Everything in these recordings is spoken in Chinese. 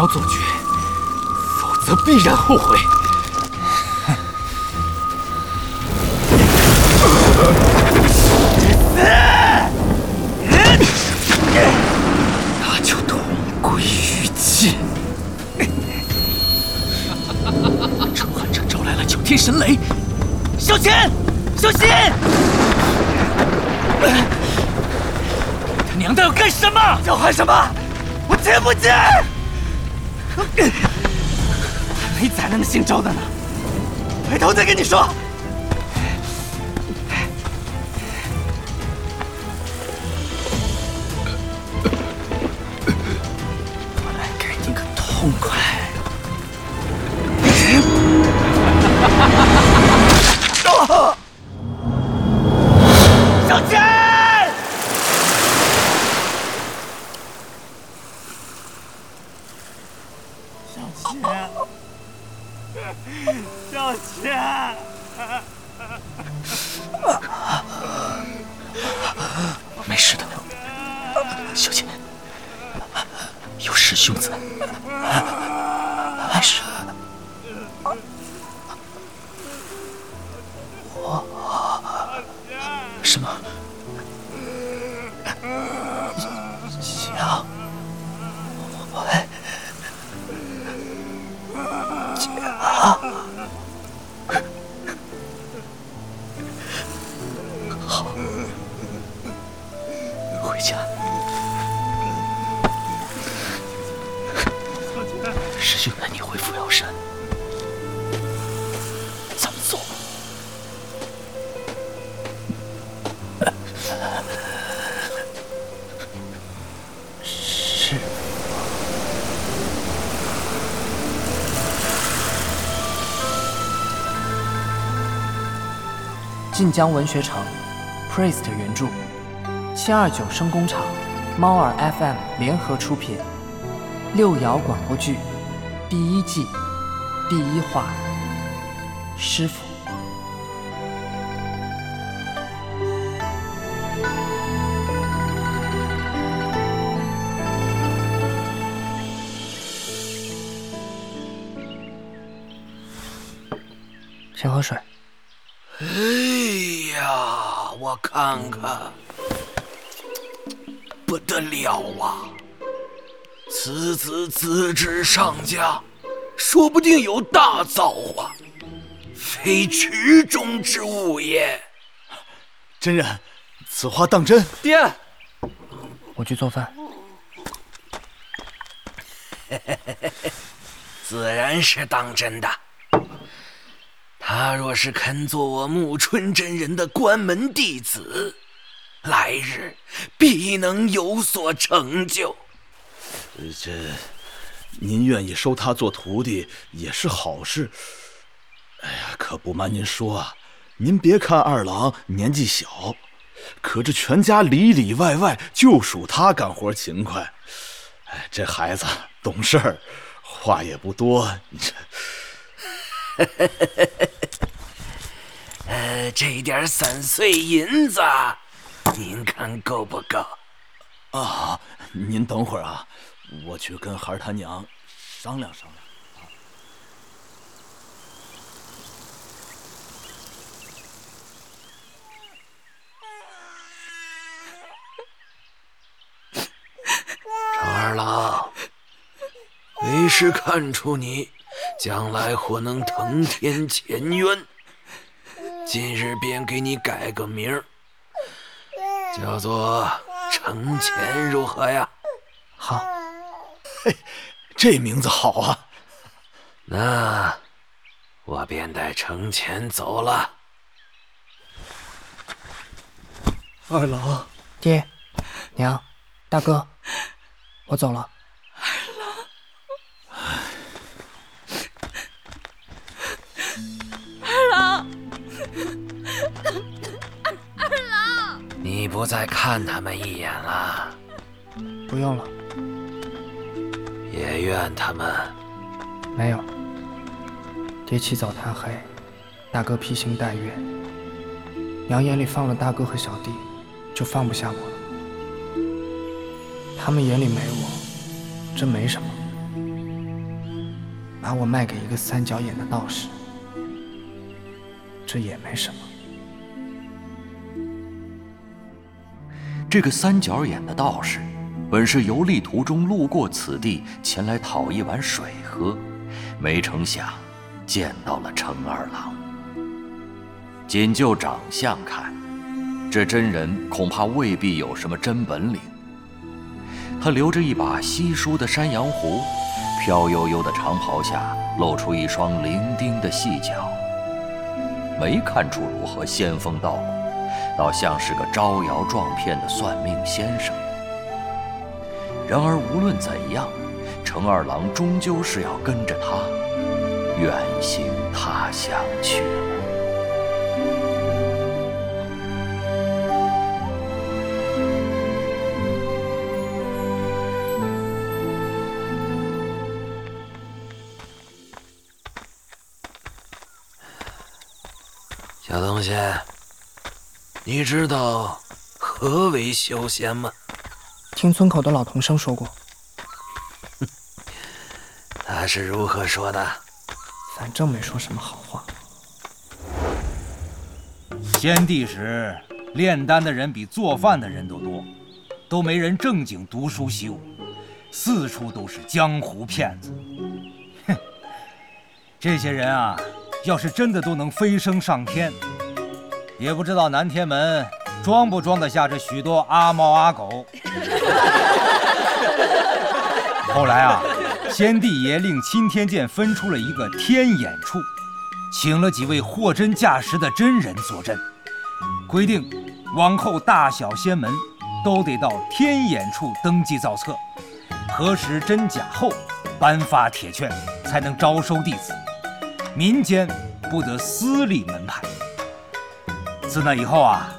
不要做绝，否则必然后悔。那就同归于尽。陈汉城招来了九天神雷，小心，小心！他娘的要干什么？叫喊什么？我听不见。还 没宰了那姓周的呢，回头再跟你说。晋江文学城，Priest 原著，七二九声工厂，猫耳 FM 联合出品，六爻广播剧第一季第一话，师傅。看看，不得了啊！此子资质上佳，说不定有大造化，非池中之物也。真人，此话当真？爹，我去做饭。自然是当真的。他若是肯做我木春真人的关门弟子，来日必能有所成就。这，您愿意收他做徒弟也是好事。哎呀，可不瞒您说啊，您别看二郎年纪小，可这全家里里外外就属他干活勤快。哎，这孩子懂事儿，话也不多。你这。呃，这点散碎银子，您看够不够？啊，您等会儿啊，我去跟孩儿他娘商量商量。张二郎，为师看出你将来或能腾天潜渊，今日便给你改个名儿，叫做程潜，如何呀？好，嘿，这名字好啊！那我便带程潜走了。二郎，爹，娘，大哥，我走了。你不再看他们一眼了，不用了，也怨他们。没有。爹起早贪黑，大哥披星戴月，娘眼里放了大哥和小弟，就放不下我了。他们眼里没我，真没什么。把我卖给一个三角眼的道士，这也没什么。这个三角眼的道士，本是游历途中路过此地，前来讨一碗水喝，没成想见到了程二郎。仅就长相看，这真人恐怕未必有什么真本领。他留着一把稀疏的山羊胡，飘悠悠的长袍下露出一双伶仃的细脚，没看出如何仙风道骨。倒像是个招摇撞骗的算命先生。然而无论怎样，程二郎终究是要跟着他远行他乡去了。小东西。你知道何为修仙吗？听村口的老童生说过。他是如何说的？反正没说什么好话。先帝时，炼丹的人比做饭的人都多，都没人正经读书习武，四处都是江湖骗子。哼，这些人啊，要是真的都能飞升上天。也不知道南天门装不装得下这许多阿猫阿狗。后来啊，先帝爷令钦天监分出了一个天眼处，请了几位货真价实的真人坐镇，规定往后大小仙门都得到天眼处登记造册，核实真假后颁发铁券，才能招收弟子。民间不得私立门派。自那以后啊，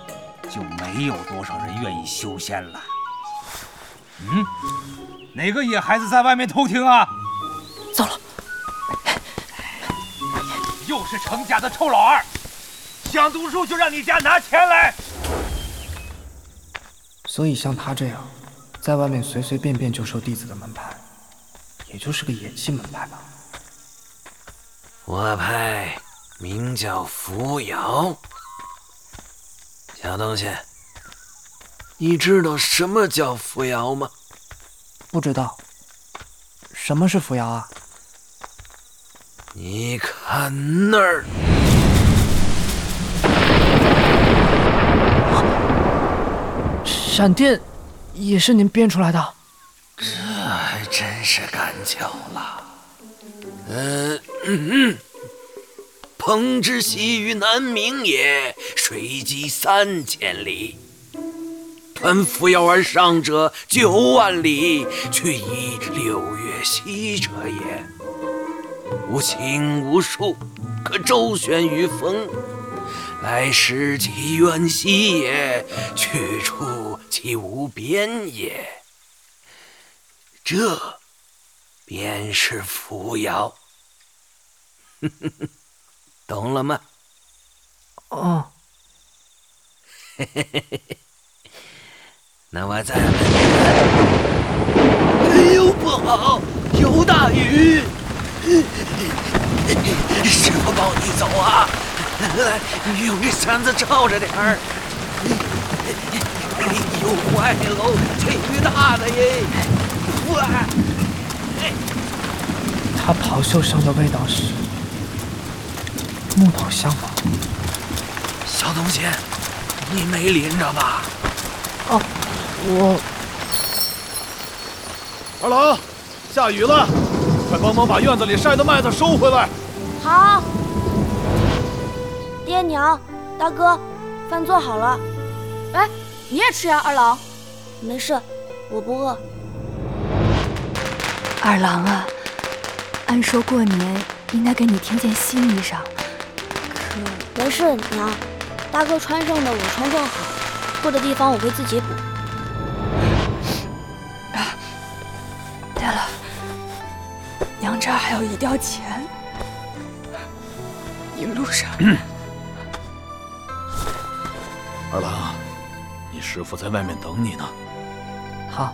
就没有多少人愿意修仙了。嗯，哪个野孩子在外面偷听啊？糟了，又是程家的臭老二，想读书就让你家拿钱来。所以像他这样，在外面随随便便就收弟子的门派，也就是个野鸡门派吧。我派名叫扶摇。小东西，你知道什么叫扶摇吗？不知道。什么是扶摇啊？你看那儿，闪电也是您编出来的？这还真是赶巧了。嗯嗯。鹏之徙于南冥也，水击三千里。湍扶摇而上者九万里，去以六月息者也。无情无数，可周旋于风。来时其远兮也，去处其无边也。这便是扶摇。呵呵呵。懂了吗？哦。嘿嘿嘿嘿嘿。那我再……哎呦，不好，有大雨！师傅抱你走啊！来，用这扇子罩着点儿。哎呦，坏喽，这雨大的耶！哇！他袍袖上的味道是……木头香吗？小东西，你没淋着吧？哦，我。二郎，下雨了，快帮忙把院子里晒的麦子收回来。好。爹娘，大哥，饭做好了。哎，你也吃呀，二郎。没事，我不饿。二郎啊，按说过年应该给你添件新衣裳。没事，娘，大哥穿上的我穿正好，破的地方我会自己补。啊，对了，娘这儿还有一吊钱，一路上。二郎，你师傅在外面等你呢。好。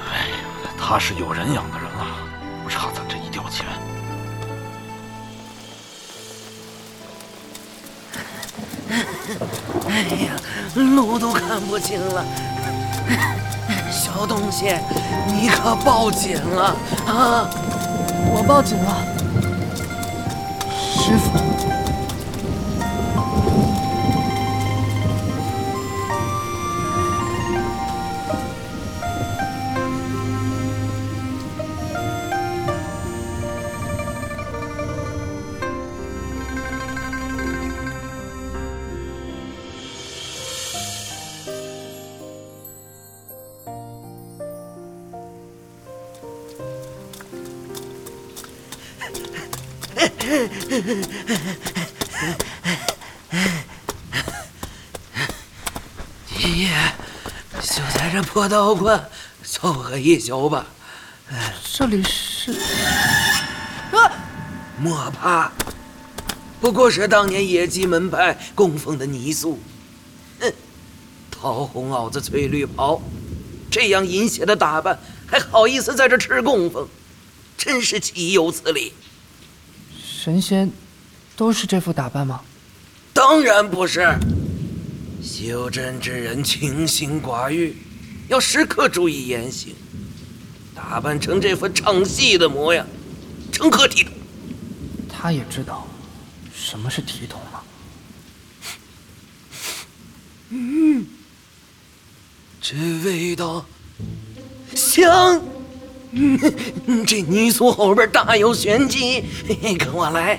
哎呀，他是有人养的人啊，不差咱这。哎呀，路都看不清了。小东西，你可报警了啊！我报警了，师傅。爷爷，就在这破道观凑合一宿吧。这里是……啊！莫怕，不过是当年野鸡门派供奉的泥塑。哼，桃红袄子翠绿袍，这样淫邪的打扮，还好意思在这吃供奉，真是岂有此理！神仙都是这副打扮吗？当然不是。修真之人清心寡欲，要时刻注意言行。打扮成这副唱戏的模样，成何体统？他也知道什么是体统吗？嗯，这味道香。嗯，这泥塑后边大有玄机，跟我来。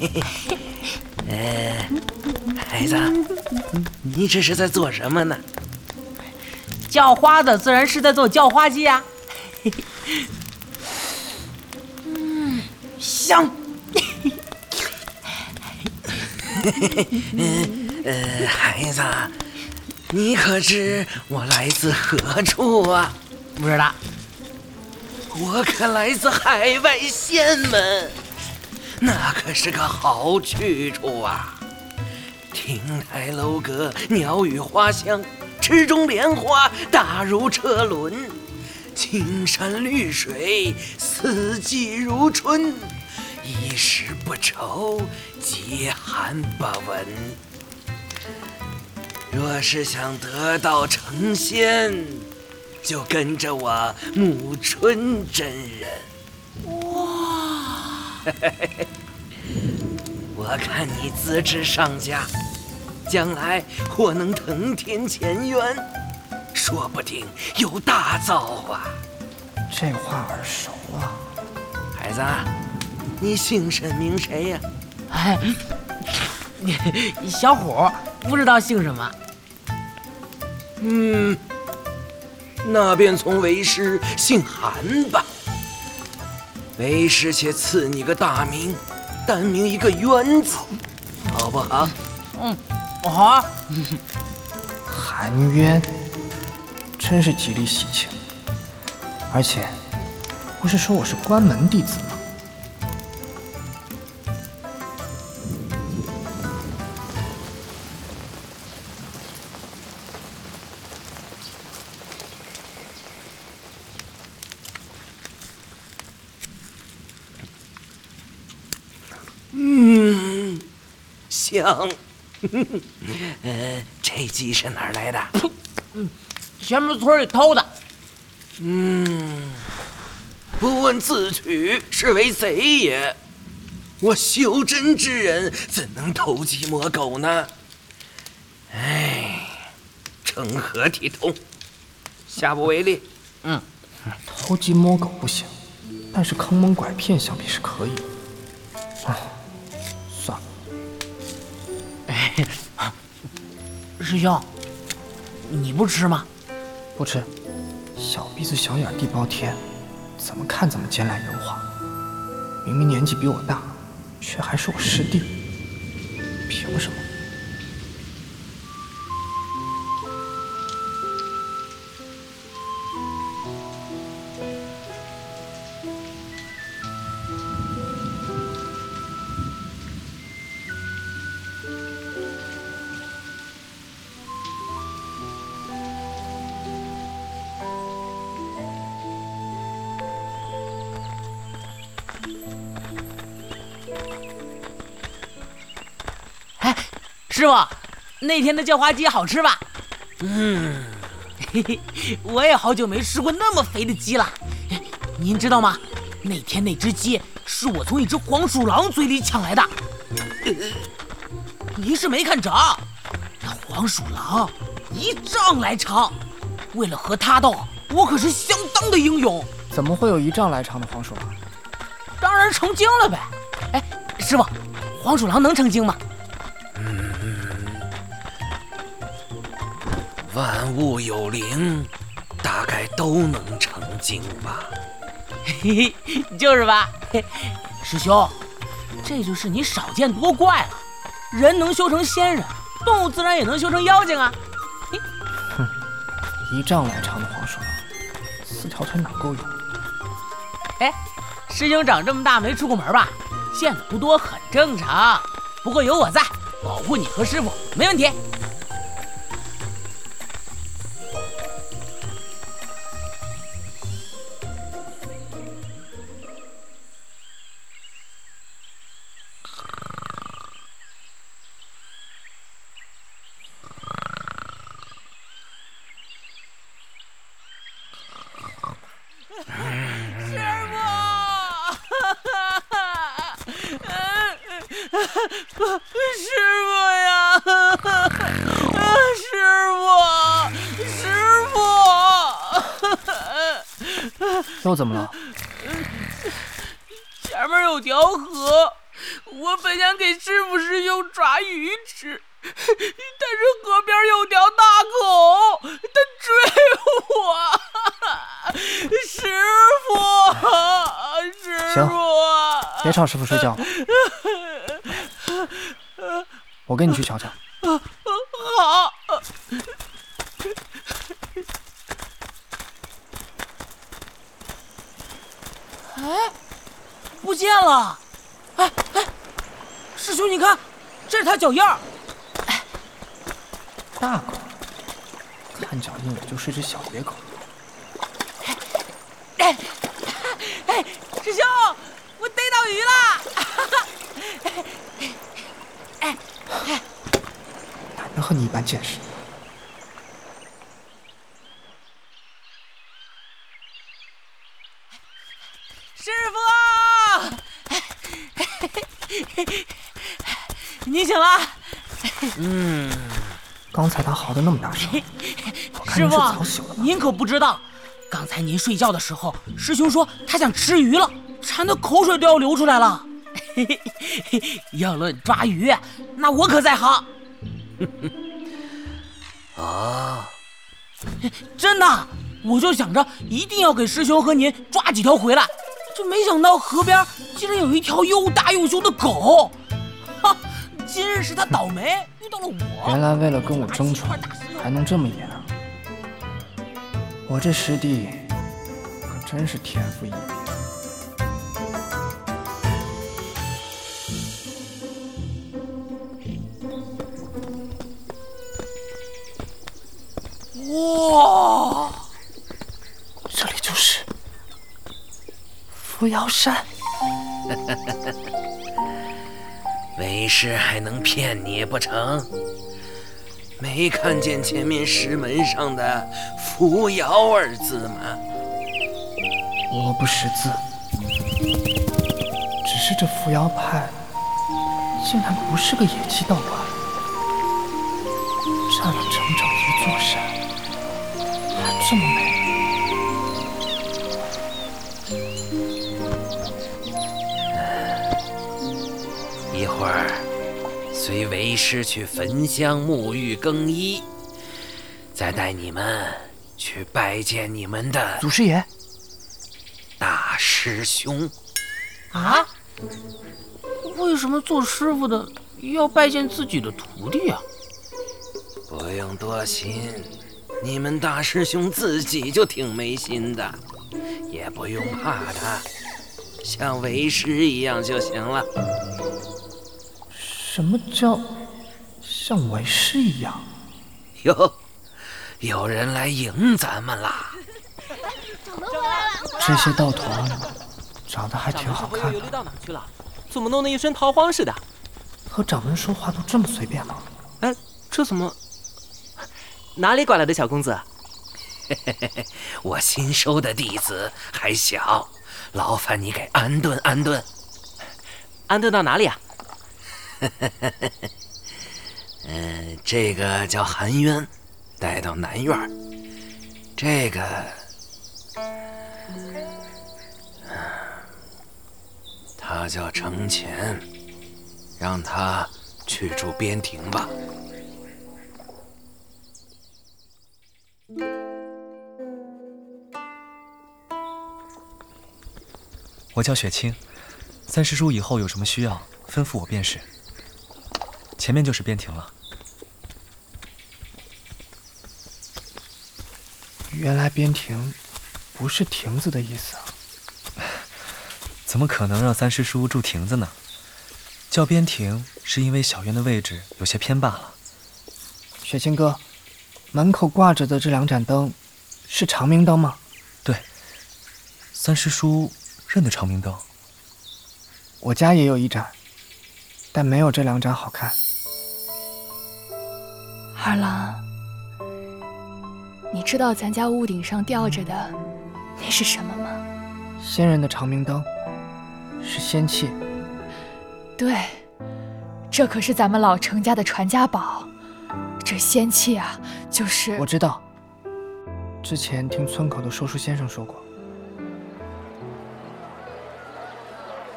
呃，孩子，你这是在做什么呢？叫花子自然是在做叫花鸡啊。嗯，香。呃，孩子，你可知我来自何处啊？不知道。我可来自海外仙门，那可是个好去处啊！亭台楼阁，鸟语花香，池中莲花大如车轮，青山绿水，四季如春，衣食不愁，饥寒不闻。若是想得道成仙，就跟着我暮春真人。哇！我看你资质上佳，将来或能腾天前缘，说不定有大造化。这话耳熟啊！孩子，你姓甚名谁呀？哎，小虎，不知道姓什么。嗯。那便从为师姓韩吧。为师且赐你个大名，单名一个渊字，好不好？嗯，好啊。含冤，真是吉利喜庆。而且，不是说我是关门弟子吗？香，呃，这鸡是哪儿来的？嗯，前面村里偷的。嗯，不问自取，是为贼也。我修真之人怎能偷鸡摸狗呢？哎，成何体统？下不为例。嗯，偷鸡摸狗不行，但是坑蒙拐骗想必是可以。啊。师兄，你不吃吗？不吃。小鼻子小眼地包天，怎么看怎么奸懒油滑。明明年纪比我大，却还是我师弟，凭什么？傅，那天的叫花鸡好吃吧？嗯，嘿嘿，我也好久没吃过那么肥的鸡了。您知道吗？那天那只鸡是我从一只黄鼠狼嘴里抢来的。您是没看着，那黄鼠狼一丈来长，为了和它斗，我可是相当的英勇。怎么会有一丈来长的黄鼠狼？当然成精了呗。哎，师傅，黄鼠狼能成精吗？万物有灵，大概都能成精吧。嘿嘿，就是吧。嘿，师兄，这就是你少见多怪了。人能修成仙人，动物自然也能修成妖精啊。哼，一丈来长的黄鼠狼，四条腿哪够用？哎，师兄长这么大没出过门吧？见的不多很正常。不过有我在，保护你和师傅没问题。怎么了？前面有条河，我本想给师傅师兄抓鱼吃，但是河边有条大狗，它追我。师傅，师傅，别吵师傅睡觉。我跟你去瞧瞧。好。哎，不见了！哎哎，师兄，你看，这是他脚印儿。哎，大狗，看脚印我就是只小野狗。哎哎，师兄，我逮到鱼了！哎哎，哪能和你一般见识？师傅，你醒了？嗯。刚才他嚎的那么大声，师傅，您可不知道，刚才您睡觉的时候，师兄说他想吃鱼了，馋的口水都要流出来了。要论抓鱼，那我可在行。啊，真的，我就想着一定要给师兄和您抓几条回来，这没想到河边竟然有一条又大又凶的狗。哈，今日是他倒霉遇到了我。原来为了跟我争宠，还能这么演啊！我这师弟可真是天赋异禀。哇，这里就是扶摇山。为师还能骗你不成？没看见前面石门上的“扶摇”二字吗？我不识字，只是这扶摇派竟然不是个野鸡道馆，占了整整一座山。还这么美，师去焚香沐浴更衣，再带你们去拜见你们的祖师爷、大师兄。啊？为什么做师傅的要拜见自己的徒弟啊？不用多心。你们大师兄自己就挺没心的，也不用怕他，像为师一样就行了。什么叫像为师一样？哟，有人来迎咱们啦！这些道童长得还挺好看的，怎么弄得一身逃荒似的？和掌门说话都这么随便吗？哎，这怎么？哪里拐来的小公子？嘿嘿嘿嘿，我新收的弟子还小，劳烦你给安顿安顿。安顿到哪里啊？嗯，这个叫韩渊，带到南院这个，他叫程潜，让他去住边庭吧。我叫雪清，三师叔以后有什么需要，吩咐我便是。前面就是边庭了。原来边庭不是亭子的意思啊！怎么可能让三师叔住亭子呢？叫边庭是因为小院的位置有些偏罢了。雪清哥，门口挂着的这两盏灯，是长明灯吗？对。三师叔认得长明灯？我家也有一盏，但没有这两盏好看。二郎，你知道咱家屋顶上吊着的那是什么吗？仙人的长明灯，是仙器。对，这可是咱们老程家的传家宝。这仙器啊，就是我知道。之前听村口的说书先生说过，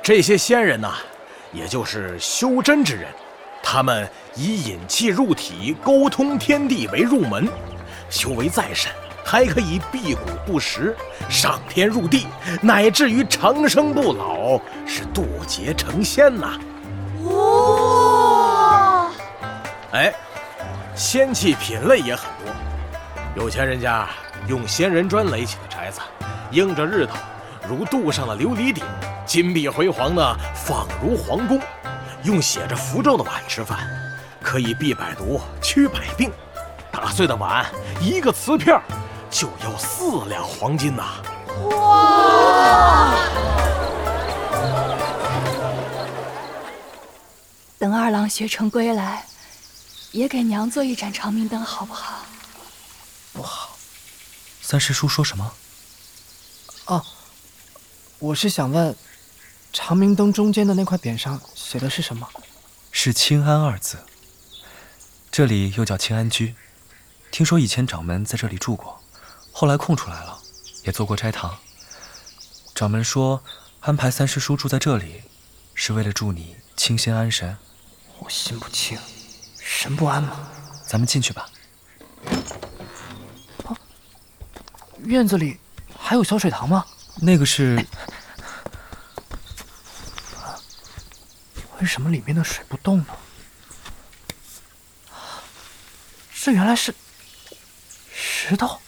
这些仙人呐，也就是修真之人。他们以引气入体、沟通天地为入门，修为再深，还可以辟谷不食、上天入地，乃至于长生不老，是渡劫成仙呐！哇！哎，仙气品类也很多，有钱人家用仙人砖垒起的宅子，映着日头，如镀上了琉璃顶，金碧辉煌的，仿如皇宫。用写着符咒的碗吃饭，可以避百毒、驱百病。打碎的碗，一个瓷片就要四两黄金呐！哇！等二郎学成归来，也给娘做一盏长明灯，好不好？不好。三师叔说什么？哦，我是想问。长明灯中间的那块匾上写的是什么？是“清安”二字。这里又叫清安居。听说以前掌门在这里住过，后来空出来了，也做过斋堂。掌门说安排三师叔住在这里，是为了助你清心安神。我心不清，神不安嘛。咱们进去吧。啊，院子里还有小水塘吗？那个是。为什么里面的水不动呢？这原来是石头。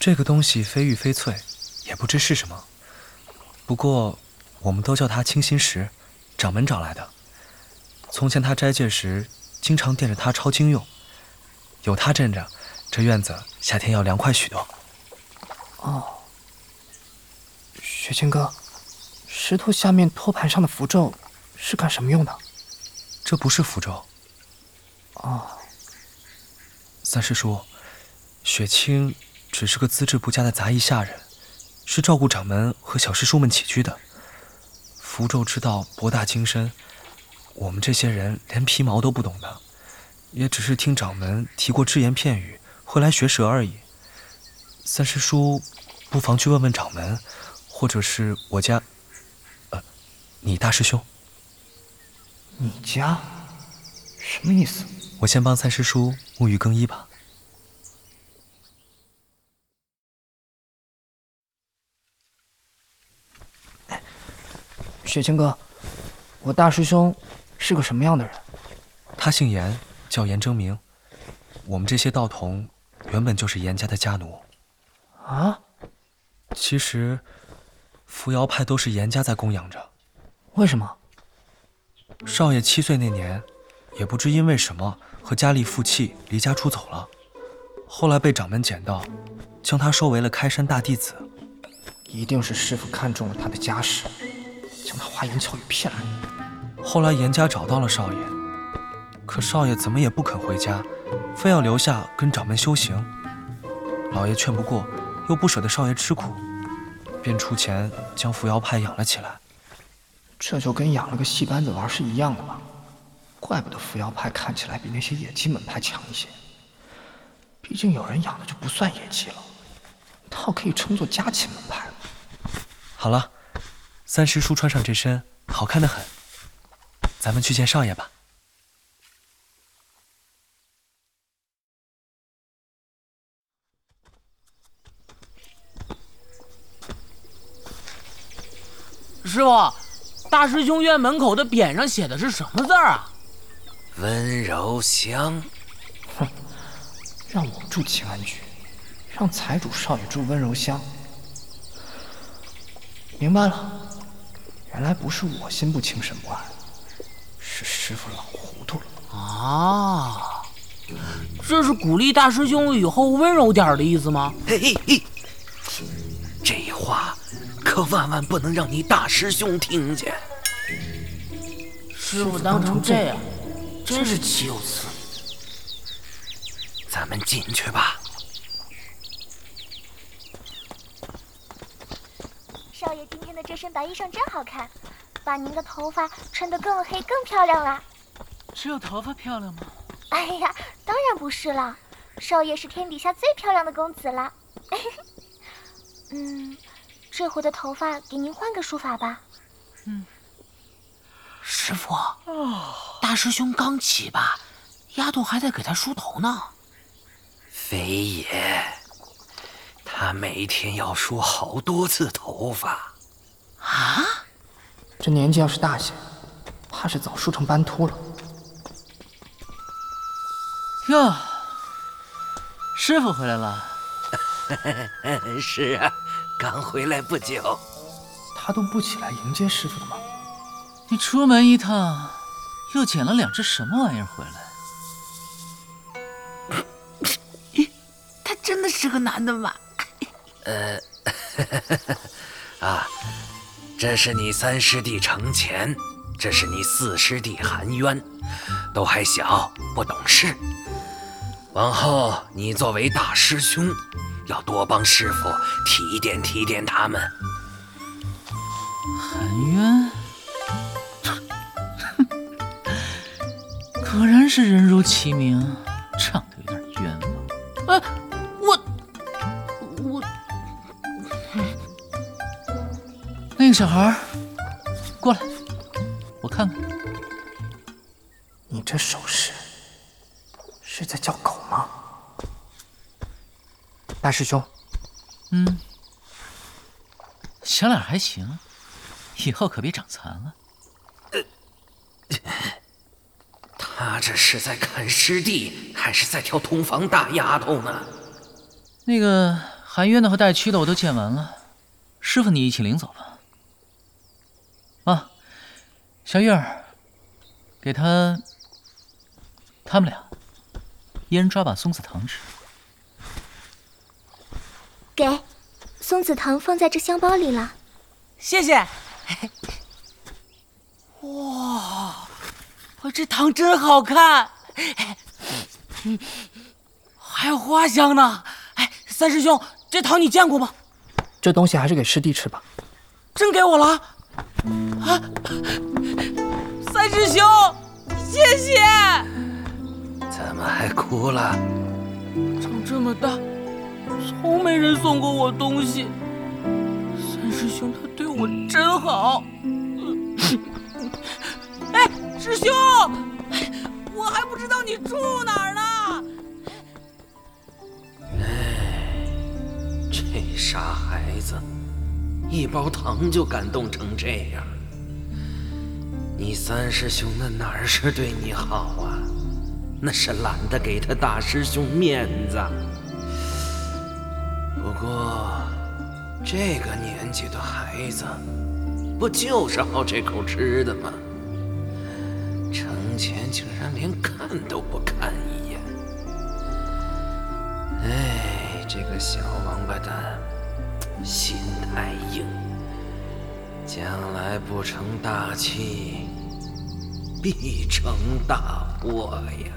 这个东西非玉非翠，也不知是什么。不过我们都叫它清心石，掌门找来的。从前他斋戒时，经常垫着它抄经用。有它镇着，这院子夏天要凉快许多。哦，雪清哥，石头下面托盘上的符咒。是干什么用的？这不是符咒。哦，三师叔，雪清只是个资质不佳的杂役下人，是照顾掌门和小师叔们起居的。符咒之道博大精深，我们这些人连皮毛都不懂的，也只是听掌门提过只言片语，会来学舌而已。三师叔，不妨去问问掌门，或者是我家，呃，你大师兄。你家什么意思？我先帮三师叔沐浴更衣吧。雪清哥，我大师兄是个什么样的人？他姓严，叫严征明。我们这些道童原本就是严家的家奴。啊？其实，扶摇派都是严家在供养着。为什么？少爷七岁那年，也不知因为什么和家里负气离家出走了，后来被掌门捡到，将他收为了开山大弟子。一定是师傅看中了他的家世。将他花言巧语骗来。后来严家找到了少爷，可少爷怎么也不肯回家，非要留下跟掌门修行。老爷劝不过，又不舍得少爷吃苦，便出钱将扶摇派养了起来。这就跟养了个戏班子玩是一样的嘛？怪不得扶摇派看起来比那些野鸡门派强一些。毕竟有人养的就不算野鸡了，倒可以称作家禽门派了。好了，三师叔穿上这身，好看的很。咱们去见少爷吧。师傅，大师兄院门口的匾上写的是什么字啊？温柔乡。哼，让我住清安局，让财主少爷住温柔乡。明白了，原来不是我心不清神不安，是师傅老糊涂了。啊，这是鼓励大师兄以后温柔点的意思吗？嘿嘿嘿，这话可万万不能让你大师兄听见。师傅当成这样，真是岂有此理！咱们进去吧。少爷今天的这身白衣裳真好看，把您的头发穿得更黑更漂亮了。只有头发漂亮吗？哎呀，当然不是了，少爷是天底下最漂亮的公子了。嗯，这回的头发给您换个梳法吧。嗯。师傅，大师兄刚起吧，丫头还在给他梳头呢。非也，他每天要梳好多次头发。啊？这年纪要是大些，怕是早梳成斑秃了。哟，师傅回来了。是啊，刚回来不久。他都不起来迎接师傅的吗？你出门一趟，又捡了两只什么玩意儿回来？他真的是个男的吗？呃，啊，这是你三师弟程潜，这是你四师弟韩渊，都还小，不懂事。往后你作为大师兄，要多帮师傅提点提点他们。韩渊，果然是人如其名，长得有点冤枉。哎，我我那个小孩过来，我看看。你这手势是在叫狗吗？大师兄，嗯，小脸还行，以后可别长残了。他这是在看师弟，还是在挑同房大丫头呢？那个韩渊的和带屈的我都见完了，师傅你一起领走吧。啊，小玉儿，给他他们俩一人抓把松子糖吃。给，松子糖放在这香包里了。谢谢。哇，我这糖真好看，嗯，还有花香呢。哎，三师兄，这糖你见过吗？这东西还是给师弟吃吧。真给我了？啊，三师兄，谢谢。怎么还哭了？长这么大，从没人送过我东西。三师兄他对我真好。哎，师兄，我还不知道你住哪儿呢。哎，这傻孩子，一包糖就感动成这样。你三师兄那哪儿是对你好啊？那是懒得给他大师兄面子。我，这个年纪的孩子，不就是好这口吃的吗？程潜竟然连看都不看一眼。哎，这个小王八蛋，心太硬。将来不成大器，必成大祸呀！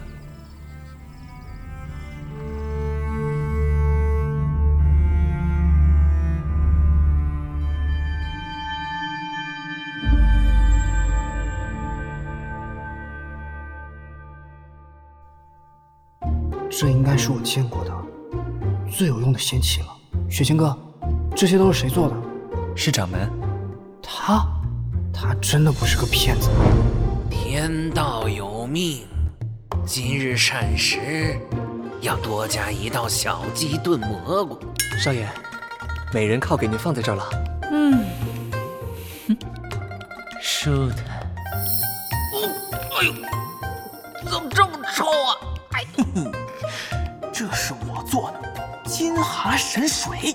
是我见过的最有用的仙器了。雪清哥，这些都是谁做的？是掌门。他，他真的不是个骗子。天道有命，今日膳食要多加一道小鸡炖蘑菇。少爷，美人靠给您放在这儿了。嗯，舒坦。哦，哎呦，怎么这么臭啊？哎，这是我做的金蛤神水。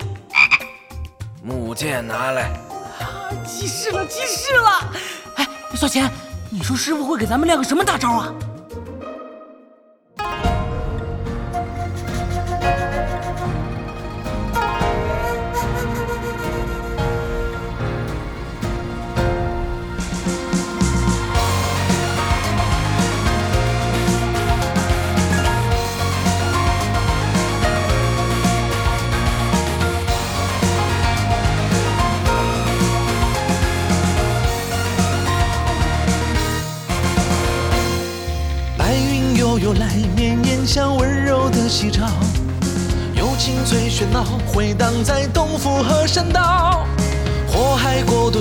木剑拿来。啊，记事了，记事了！哎，小钱，你说师傅会给咱们亮个什么大招啊？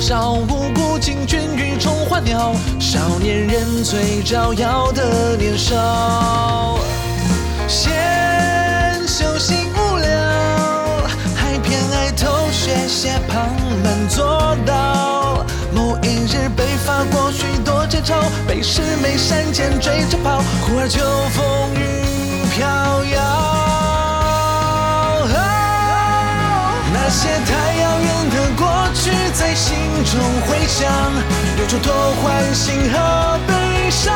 少无辜惊君欲宠花鸟？少年人最招摇的年少，先修行无聊，还偏爱偷学些旁门左道。某一日被罚过许多剑招，被师妹闪剑追着跑，忽而秋风雨飘摇。那些太遥远的过去在心中回响，有诸多欢欣和悲伤。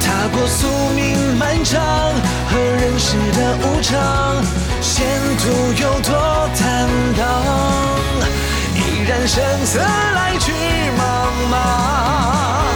踏过宿命漫长和人世的无常，前途有多坦荡？依然生死来去茫茫。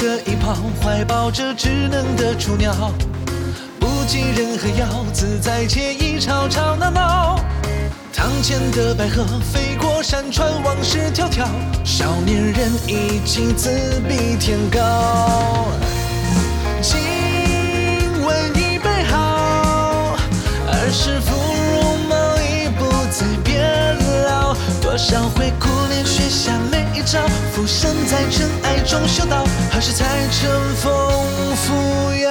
的一旁，怀抱着稚嫩的雏鸟，不计人和妖，自在惬意，吵吵闹闹。堂前的白鹤飞过山川，往事迢迢。少年人意气自比天高。多少回苦练学下每一招，浮生在尘埃中修道，何时才乘风扶摇？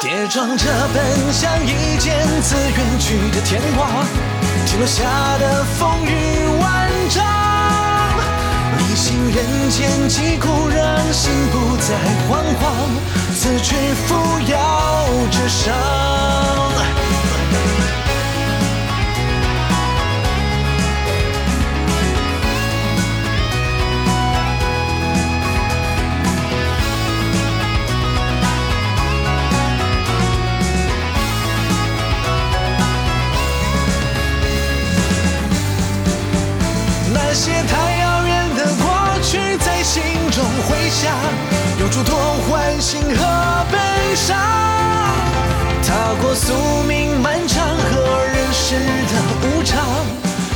跌撞着奔向一剑自远去的天光，击落下的风雨万丈。逆行人间疾苦，让心不再惶惶，此去扶摇直上。有诸多欢欣和悲伤。踏过宿命漫长和人世的无常，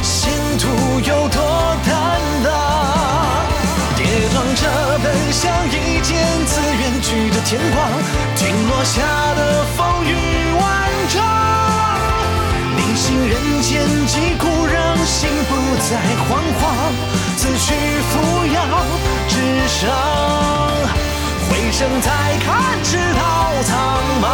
前途有多坦荡？跌撞着奔向一剑自远去的天光，听落下的风雨万丈。逆行人间疾苦，让心不再惶惶，此去扶摇直上。回声再看，直到苍茫。